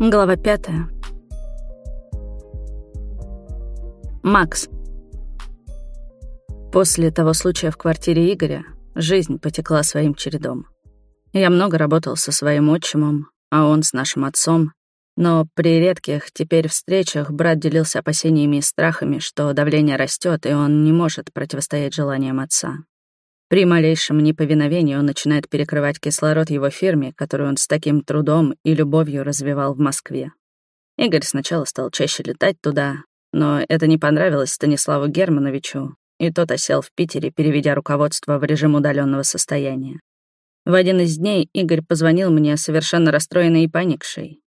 Глава пятая. Макс. После того случая в квартире Игоря жизнь потекла своим чередом. Я много работал со своим отчимом, а он с нашим отцом, но при редких теперь встречах брат делился опасениями и страхами, что давление растет, и он не может противостоять желаниям отца. При малейшем неповиновении он начинает перекрывать кислород его фирме, которую он с таким трудом и любовью развивал в Москве. Игорь сначала стал чаще летать туда, но это не понравилось Станиславу Германовичу, и тот осел в Питере, переведя руководство в режим удаленного состояния. В один из дней Игорь позвонил мне совершенно расстроенный и паникший.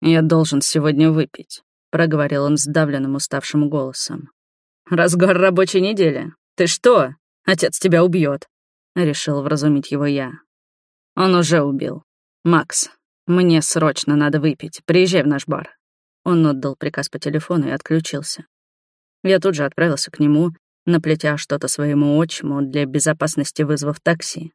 «Я должен сегодня выпить», — проговорил он сдавленным уставшим голосом. «Разгар рабочей недели. Ты что? Отец тебя убьет, решил вразумить его я. Он уже убил. Макс, мне срочно надо выпить. Приезжай в наш бар. Он отдал приказ по телефону и отключился. Я тут же отправился к нему, наплетя что-то своему отчиму, для безопасности вызвав такси.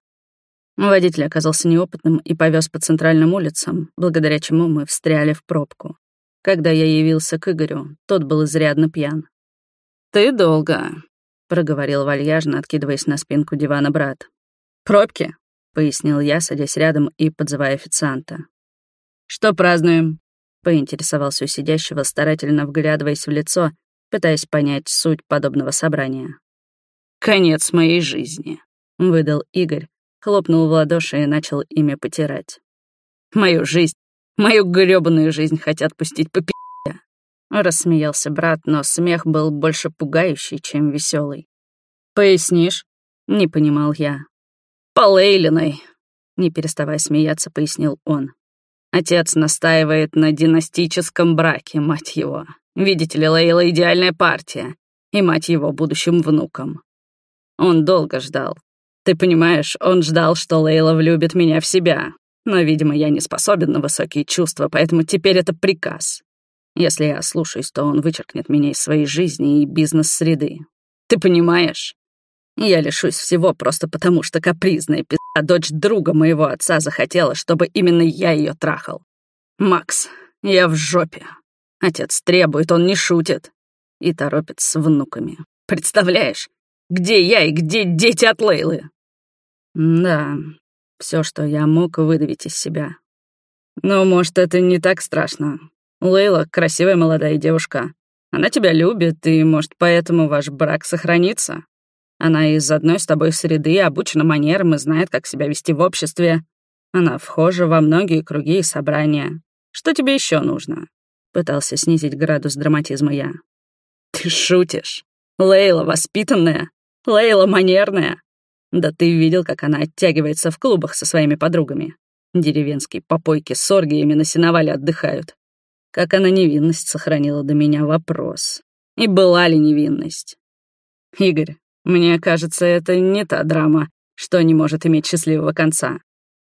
Водитель оказался неопытным и повез по центральным улицам, благодаря чему мы встряли в пробку. Когда я явился к Игорю, тот был изрядно пьян. «Ты долго», проговорил вальяжно, откидываясь на спинку дивана брат. «Пробки», — пояснил я, садясь рядом и подзывая официанта. «Что празднуем?» — поинтересовался у сидящего, старательно вглядываясь в лицо, пытаясь понять суть подобного собрания. «Конец моей жизни», — выдал Игорь, хлопнул в ладоши и начал ими потирать. «Мою жизнь, мою грёбаную жизнь хотят пустить по пи***. Рассмеялся брат, но смех был больше пугающий, чем веселый. «Пояснишь?» — не понимал я. «По Лейлиной», — не переставая смеяться, пояснил он. «Отец настаивает на династическом браке, мать его. Видите ли, Лейла — идеальная партия, и мать его будущим внуком. Он долго ждал. Ты понимаешь, он ждал, что Лейла влюбит меня в себя, но, видимо, я не способен на высокие чувства, поэтому теперь это приказ. Если я ослушаюсь, то он вычеркнет меня из своей жизни и бизнес-среды. Ты понимаешь? Я лишусь всего просто потому, что капризная пизда дочь друга моего отца захотела, чтобы именно я ее трахал. Макс, я в жопе. Отец требует, он не шутит. И торопит с внуками. Представляешь, где я и где дети от Лейлы? Да, все, что я мог выдавить из себя. Но, может, это не так страшно. Лейла — красивая молодая девушка. Она тебя любит, и, может, поэтому ваш брак сохранится. Она из одной с тобой среды, обучена манерам и знает, как себя вести в обществе. Она вхожа во многие круги и собрания. Что тебе еще нужно?» Пытался снизить градус драматизма я. «Ты шутишь? Лейла воспитанная? Лейла манерная? Да ты видел, как она оттягивается в клубах со своими подругами. Деревенские попойки с оргиями на сеновале отдыхают. Как она невинность сохранила до меня вопрос. И была ли невинность? Игорь, мне кажется, это не та драма, что не может иметь счастливого конца.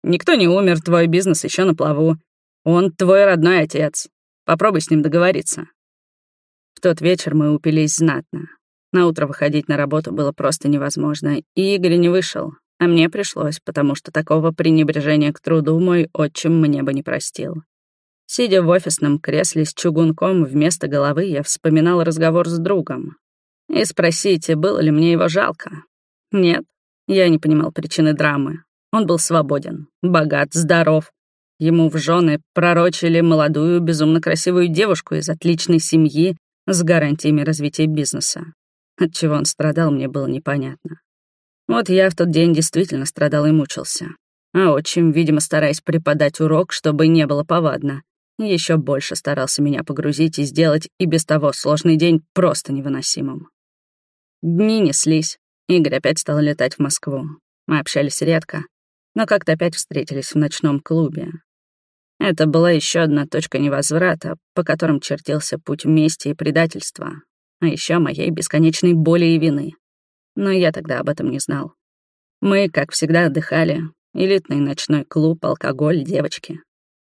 Никто не умер, твой бизнес еще на плаву. Он твой родной отец. Попробуй с ним договориться. В тот вечер мы упились знатно. На утро выходить на работу было просто невозможно, и Игорь не вышел, а мне пришлось, потому что такого пренебрежения к труду мой отчим мне бы не простил. Сидя в офисном кресле с чугунком вместо головы, я вспоминал разговор с другом. И спросите, было ли мне его жалко? Нет, я не понимал причины драмы. Он был свободен, богат, здоров. Ему в жены пророчили молодую, безумно красивую девушку из отличной семьи с гарантиями развития бизнеса. От чего он страдал, мне было непонятно. Вот я в тот день действительно страдал и мучился. А отчим, видимо, стараясь преподать урок, чтобы не было повадно, еще больше старался меня погрузить и сделать и без того сложный день просто невыносимым. Дни неслись. Игорь опять стал летать в Москву. Мы общались редко, но как-то опять встретились в ночном клубе. Это была еще одна точка невозврата, по которым чертился путь мести и предательства, а еще моей бесконечной боли и вины. Но я тогда об этом не знал. Мы, как всегда, отдыхали. Элитный ночной клуб, алкоголь, девочки.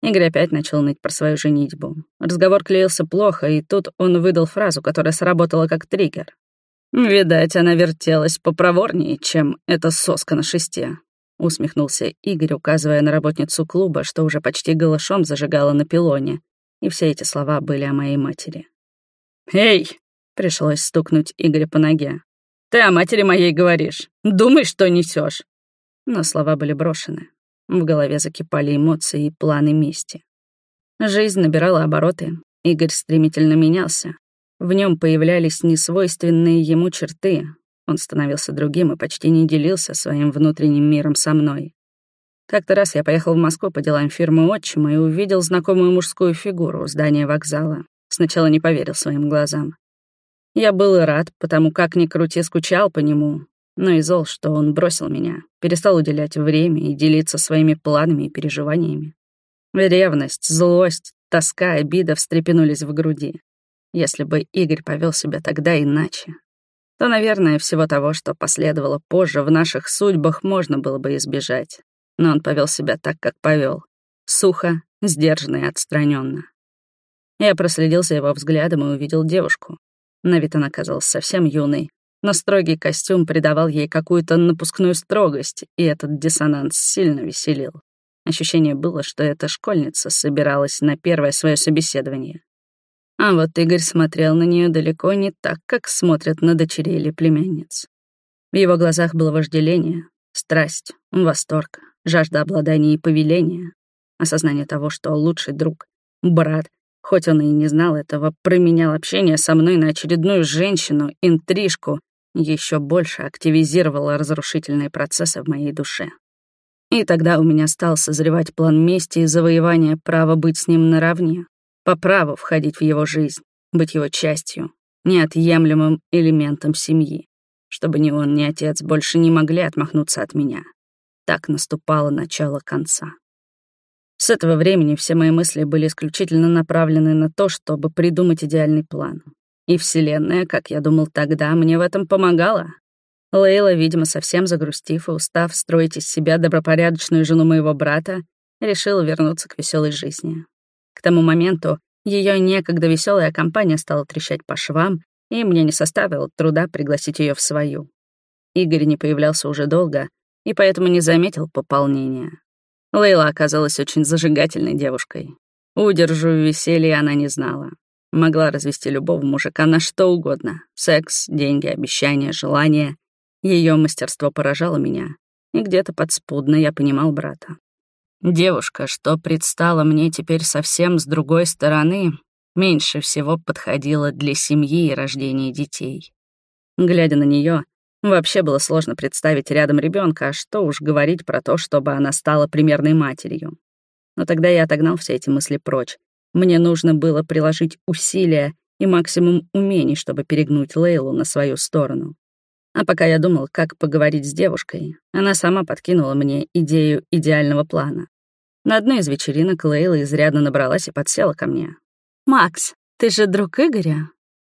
Игорь опять начал ныть про свою женитьбу. Разговор клеился плохо, и тут он выдал фразу, которая сработала как триггер. «Видать, она вертелась попроворнее, чем эта соска на шесте», — усмехнулся Игорь, указывая на работницу клуба, что уже почти голышом зажигала на пилоне, и все эти слова были о моей матери. «Эй!» — пришлось стукнуть Игоря по ноге. «Ты о матери моей говоришь. Думай, что несешь. Но слова были брошены. В голове закипали эмоции и планы мести. Жизнь набирала обороты. Игорь стремительно менялся. В нем появлялись несвойственные ему черты. Он становился другим и почти не делился своим внутренним миром со мной. Как-то раз я поехал в Москву по делам фирмы отчима и увидел знакомую мужскую фигуру у здания вокзала. Сначала не поверил своим глазам. Я был и рад, потому как ни крути скучал по нему, но и зол, что он бросил меня, перестал уделять время и делиться своими планами и переживаниями. Ревность, злость, тоска, обида встрепенулись в груди. Если бы Игорь повел себя тогда иначе, то, наверное, всего того, что последовало позже в наших судьбах, можно было бы избежать. Но он повел себя так, как повел, сухо, сдержанно и отстраненно. Я проследил за его взглядом и увидел девушку. На вид она казалась совсем юной, но строгий костюм придавал ей какую-то напускную строгость, и этот диссонанс сильно веселил. Ощущение было, что эта школьница собиралась на первое свое собеседование. А вот Игорь смотрел на нее далеко не так, как смотрят на дочерей или племянниц. В его глазах было вожделение, страсть, восторг, жажда обладания и повеления, осознание того, что лучший друг, брат, хоть он и не знал этого, променял общение со мной на очередную женщину, интрижку, еще больше активизировало разрушительные процессы в моей душе. И тогда у меня стал созревать план мести и завоевания права быть с ним наравне, по праву входить в его жизнь, быть его частью, неотъемлемым элементом семьи, чтобы ни он, ни отец больше не могли отмахнуться от меня. Так наступало начало конца. С этого времени все мои мысли были исключительно направлены на то, чтобы придумать идеальный план. И Вселенная, как я думал тогда, мне в этом помогала. Лейла, видимо, совсем загрустив и устав строить из себя добропорядочную жену моего брата, решила вернуться к веселой жизни. К тому моменту ее некогда веселая компания стала трещать по швам, и мне не составило труда пригласить ее в свою. Игорь не появлялся уже долго, и поэтому не заметил пополнения. Лейла оказалась очень зажигательной девушкой. Удержу веселье она не знала. Могла развести любого мужика на что угодно. Секс, деньги, обещания, желания. Ее мастерство поражало меня. И где-то подспудно я понимал брата. Девушка, что предстала мне теперь совсем с другой стороны, меньше всего подходила для семьи и рождения детей. Глядя на нее, вообще было сложно представить рядом ребенка, а что уж говорить про то, чтобы она стала примерной матерью. Но тогда я отогнал все эти мысли прочь. Мне нужно было приложить усилия и максимум умений, чтобы перегнуть Лейлу на свою сторону. А пока я думал, как поговорить с девушкой, она сама подкинула мне идею идеального плана. На одной из вечеринок Лейла изрядно набралась и подсела ко мне. «Макс, ты же друг Игоря?»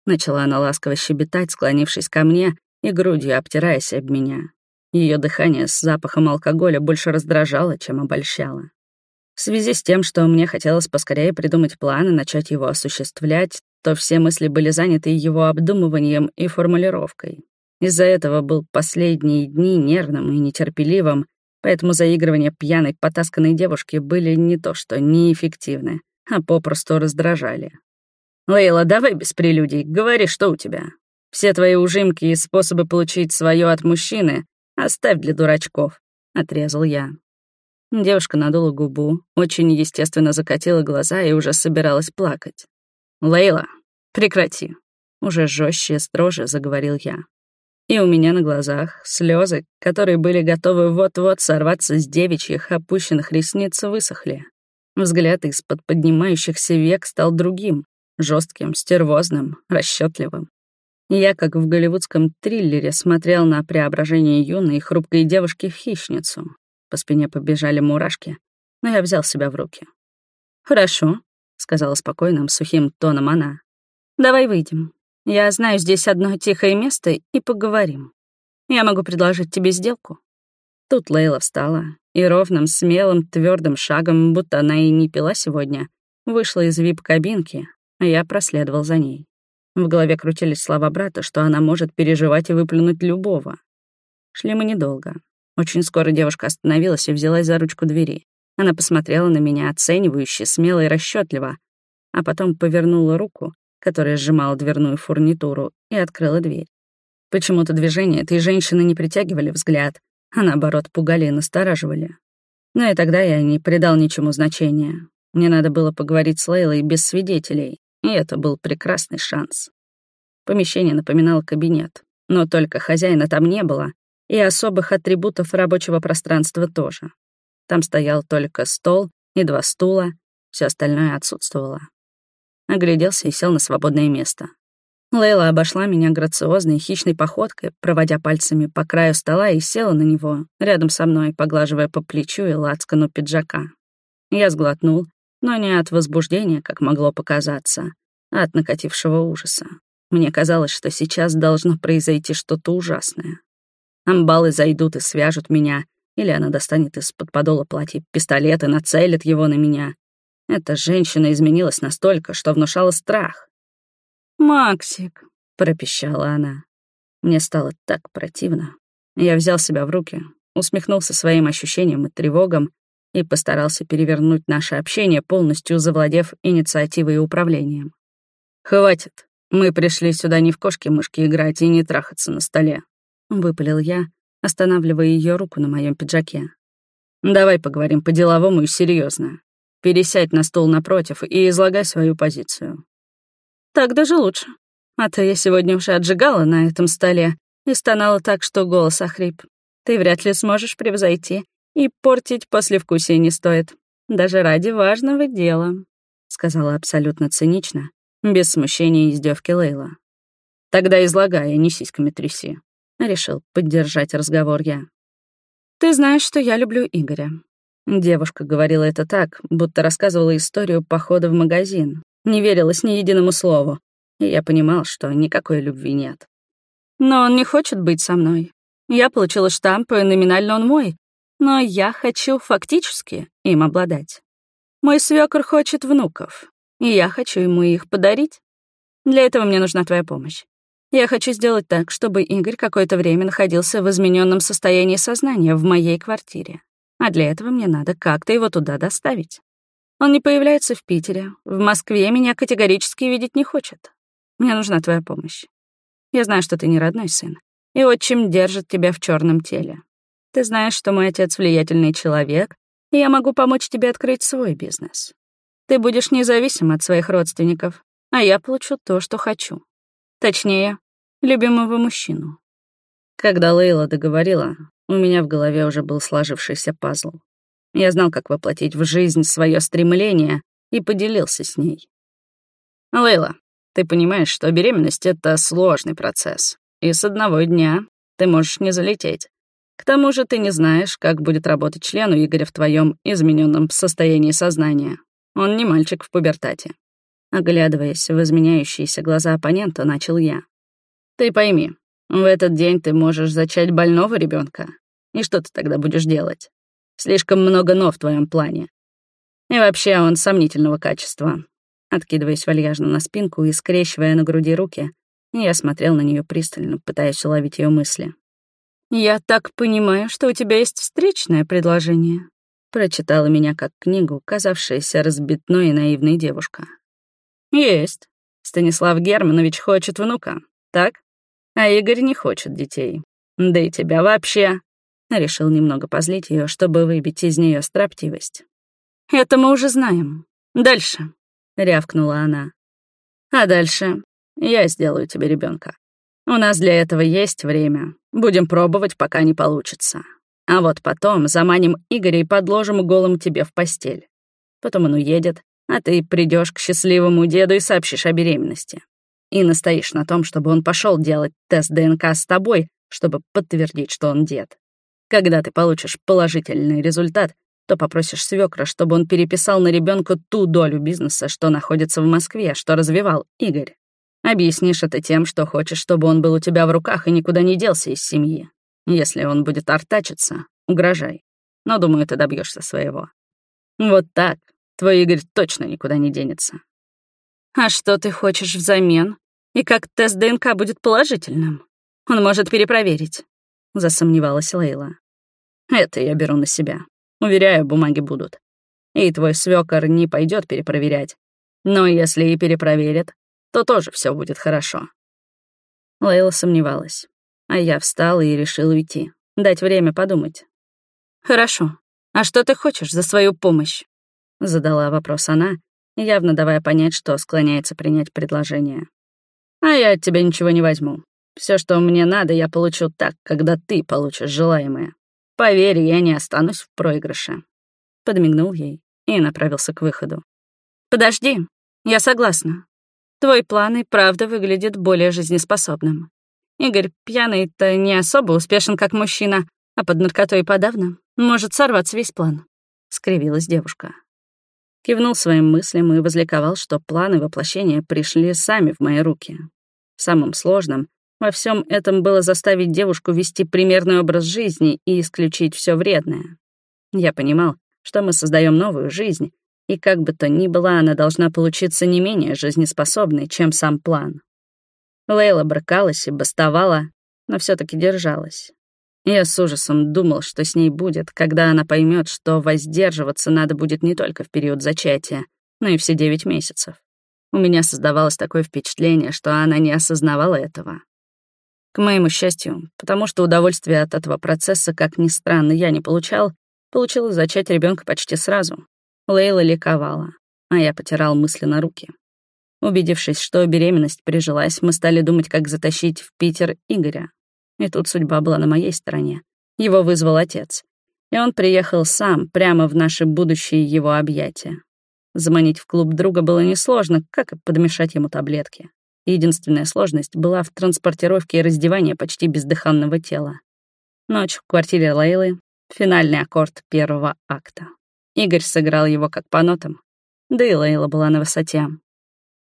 Начала она ласково щебетать, склонившись ко мне и грудью обтираясь об меня. Ее дыхание с запахом алкоголя больше раздражало, чем обольщало. В связи с тем, что мне хотелось поскорее придумать план и начать его осуществлять, то все мысли были заняты его обдумыванием и формулировкой. Из-за этого был последние дни нервным и нетерпеливым, поэтому заигрывания пьяной, потасканной девушки были не то что неэффективны, а попросту раздражали. «Лейла, давай без прелюдий, говори, что у тебя. Все твои ужимки и способы получить свое от мужчины оставь для дурачков», — отрезал я. Девушка надула губу, очень естественно закатила глаза и уже собиралась плакать. «Лейла, прекрати», — уже жестче строже заговорил я. И у меня на глазах слезы, которые были готовы вот-вот сорваться с девичьих опущенных ресниц, высохли. Взгляд из-под поднимающихся век стал другим, жестким, стервозным, расчетливым. Я, как в голливудском триллере, смотрел на преображение юной и хрупкой девушки в хищницу. По спине побежали мурашки, но я взял себя в руки. «Хорошо», — сказала спокойным, сухим тоном она. «Давай выйдем. Я знаю здесь одно тихое место и поговорим. Я могу предложить тебе сделку». Тут Лейла встала и ровным, смелым, твердым шагом, будто она и не пила сегодня, вышла из вип-кабинки, а я проследовал за ней. В голове крутились слова брата, что она может переживать и выплюнуть любого. Шли мы недолго. Очень скоро девушка остановилась и взялась за ручку двери. Она посмотрела на меня оценивающе, смело и расчетливо, а потом повернула руку, которая сжимала дверную фурнитуру, и открыла дверь. Почему-то движения этой женщины не притягивали взгляд, а наоборот пугали и настораживали. Но и тогда я не придал ничему значения. Мне надо было поговорить с Лейлой без свидетелей, и это был прекрасный шанс. Помещение напоминало кабинет, но только хозяина там не было, и особых атрибутов рабочего пространства тоже. Там стоял только стол и два стула, все остальное отсутствовало. Огляделся и сел на свободное место. Лейла обошла меня грациозной хищной походкой, проводя пальцами по краю стола и села на него, рядом со мной, поглаживая по плечу и лацкану пиджака. Я сглотнул, но не от возбуждения, как могло показаться, а от накатившего ужаса. Мне казалось, что сейчас должно произойти что-то ужасное. Амбалы зайдут и свяжут меня, или она достанет из-под подола платья пистолет и нацелит его на меня. Эта женщина изменилась настолько, что внушала страх. «Максик», — пропищала она. Мне стало так противно. Я взял себя в руки, усмехнулся своим ощущением и тревогам и постарался перевернуть наше общение, полностью завладев инициативой и управлением. «Хватит. Мы пришли сюда не в кошки-мышки играть и не трахаться на столе», — выпалил я, останавливая ее руку на моем пиджаке. «Давай поговорим по-деловому и серьезно. Пересядь на стул напротив и излагай свою позицию. Так даже лучше. А то я сегодня уже отжигала на этом столе и стонала так, что голос охрип. Ты вряд ли сможешь превзойти, и портить послевкусие не стоит. Даже ради важного дела», — сказала абсолютно цинично, без смущения и издевки Лейла. «Тогда излагай, а не сиськами тряси», — решил поддержать разговор я. «Ты знаешь, что я люблю Игоря». Девушка говорила это так, будто рассказывала историю похода в магазин, не верилось ни единому слову, и я понимал, что никакой любви нет. Но он не хочет быть со мной. Я получила штамп, и номинально он мой, но я хочу фактически им обладать. Мой свекор хочет внуков, и я хочу ему их подарить. Для этого мне нужна твоя помощь. Я хочу сделать так, чтобы Игорь какое-то время находился в измененном состоянии сознания в моей квартире. А для этого мне надо как-то его туда доставить. Он не появляется в Питере. В Москве меня категорически видеть не хочет. Мне нужна твоя помощь. Я знаю, что ты не родной сын, и отчим держит тебя в черном теле. Ты знаешь, что мой отец влиятельный человек, и я могу помочь тебе открыть свой бизнес. Ты будешь независим от своих родственников, а я получу то, что хочу. Точнее, любимого мужчину. Когда Лейла договорила, у меня в голове уже был сложившийся пазл. Я знал, как воплотить в жизнь свое стремление и поделился с ней. «Лейла, ты понимаешь, что беременность — это сложный процесс, и с одного дня ты можешь не залететь. К тому же ты не знаешь, как будет работать член у Игоря в твоем измененном состоянии сознания. Он не мальчик в пубертате». Оглядываясь в изменяющиеся глаза оппонента, начал я. «Ты пойми, в этот день ты можешь зачать больного ребенка. И что ты тогда будешь делать? Слишком много «но» в твоем плане. И вообще он сомнительного качества. Откидываясь вальяжно на спинку и скрещивая на груди руки, я смотрел на нее пристально, пытаясь уловить ее мысли. «Я так понимаю, что у тебя есть встречное предложение», прочитала меня как книгу, казавшаяся разбитной и наивной девушка. «Есть. Станислав Германович хочет внука, так? А Игорь не хочет детей. Да и тебя вообще. Решил немного позлить ее, чтобы выбить из нее строптивость. «Это мы уже знаем. Дальше», — рявкнула она. «А дальше я сделаю тебе ребенка. У нас для этого есть время. Будем пробовать, пока не получится. А вот потом заманим Игоря и подложим голым тебе в постель. Потом он уедет, а ты придешь к счастливому деду и сообщишь о беременности. И настоишь на том, чтобы он пошел делать тест ДНК с тобой, чтобы подтвердить, что он дед. Когда ты получишь положительный результат, то попросишь свекра, чтобы он переписал на ребенка ту долю бизнеса, что находится в Москве, что развивал Игорь. Объяснишь это тем, что хочешь, чтобы он был у тебя в руках и никуда не делся из семьи. Если он будет артачиться, угрожай. Но, думаю, ты добьешься своего. Вот так. Твой Игорь точно никуда не денется. А что ты хочешь взамен? И как тест ДНК будет положительным? Он может перепроверить. — засомневалась Лейла. «Это я беру на себя. Уверяю, бумаги будут. И твой свёкор не пойдет перепроверять. Но если и перепроверят, то тоже все будет хорошо. Лейла сомневалась, а я встала и решил уйти, дать время подумать. «Хорошо. А что ты хочешь за свою помощь?» — задала вопрос она, явно давая понять, что склоняется принять предложение. «А я от тебя ничего не возьму. Все, что мне надо, я получу так, когда ты получишь желаемое. Поверь, я не останусь в проигрыше». Подмигнул ей и направился к выходу. «Подожди, я согласна. Твой план и правда выглядит более жизнеспособным. Игорь пьяный-то не особо успешен как мужчина, а под наркотой подавно. Может сорваться весь план», — скривилась девушка. Кивнул своим мыслям и возликовал, что планы воплощения пришли сами в мои руки. Самым сложным во всем этом было заставить девушку вести примерный образ жизни и исключить все вредное. Я понимал, что мы создаем новую жизнь, и как бы то ни было, она должна получиться не менее жизнеспособной, чем сам план. Лейла брыкалась и бастовала, но все таки держалась. Я с ужасом думал, что с ней будет, когда она поймет, что воздерживаться надо будет не только в период зачатия, но и все девять месяцев. У меня создавалось такое впечатление, что она не осознавала этого. К моему счастью, потому что удовольствие от этого процесса, как ни странно, я не получал, получилось зачать ребенка почти сразу. Лейла ликовала, а я потирал мысленно руки. Убедившись, что беременность прижилась, мы стали думать, как затащить в Питер Игоря. И тут судьба была на моей стороне. Его вызвал отец. И он приехал сам, прямо в наши будущие его объятия. Заманить в клуб друга было несложно, как и подмешать ему таблетки. Единственная сложность была в транспортировке и раздевании почти бездыханного тела. Ночь в квартире Лейлы — финальный аккорд первого акта. Игорь сыграл его как по нотам, да и Лейла была на высоте.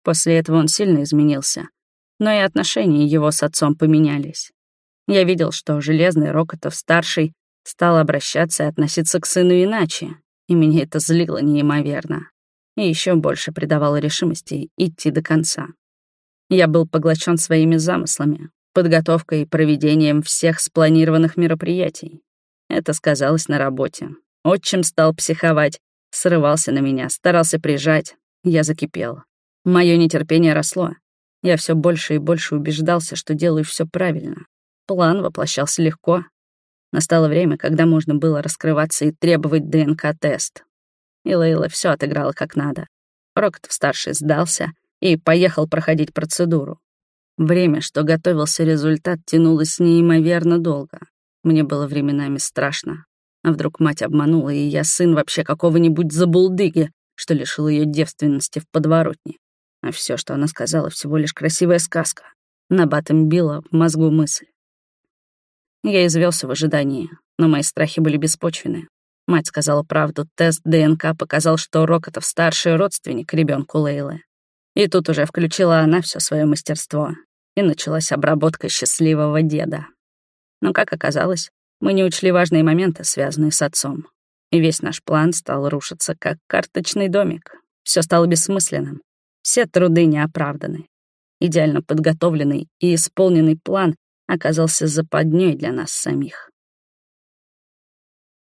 После этого он сильно изменился, но и отношения его с отцом поменялись. Я видел, что Железный Рокотов-старший стал обращаться и относиться к сыну иначе, и меня это злило неимоверно. И еще больше придавало решимости идти до конца. Я был поглощен своими замыслами, подготовкой и проведением всех спланированных мероприятий. Это сказалось на работе. Отчим стал психовать, срывался на меня, старался прижать. Я закипел. Мое нетерпение росло. Я все больше и больше убеждался, что делаю все правильно. План воплощался легко. Настало время, когда можно было раскрываться и требовать ДНК-тест. И Лейла все отыграла как надо. Рокотов-старший сдался — и поехал проходить процедуру. Время, что готовился результат, тянулось неимоверно долго. Мне было временами страшно. А вдруг мать обманула, и я сын вообще какого-нибудь забулдыги, что лишил ее девственности в подворотне. А все, что она сказала, всего лишь красивая сказка. Набатом била в мозгу мысль. Я извелся в ожидании, но мои страхи были беспочвены. Мать сказала правду, тест ДНК показал, что Рокотов старший родственник ребенку Лейлы. И тут уже включила она все свое мастерство, и началась обработка счастливого деда. Но, как оказалось, мы не учли важные моменты, связанные с отцом. И весь наш план стал рушиться, как карточный домик. Все стало бессмысленным. Все труды неоправданы. Идеально подготовленный и исполненный план оказался западней для нас самих.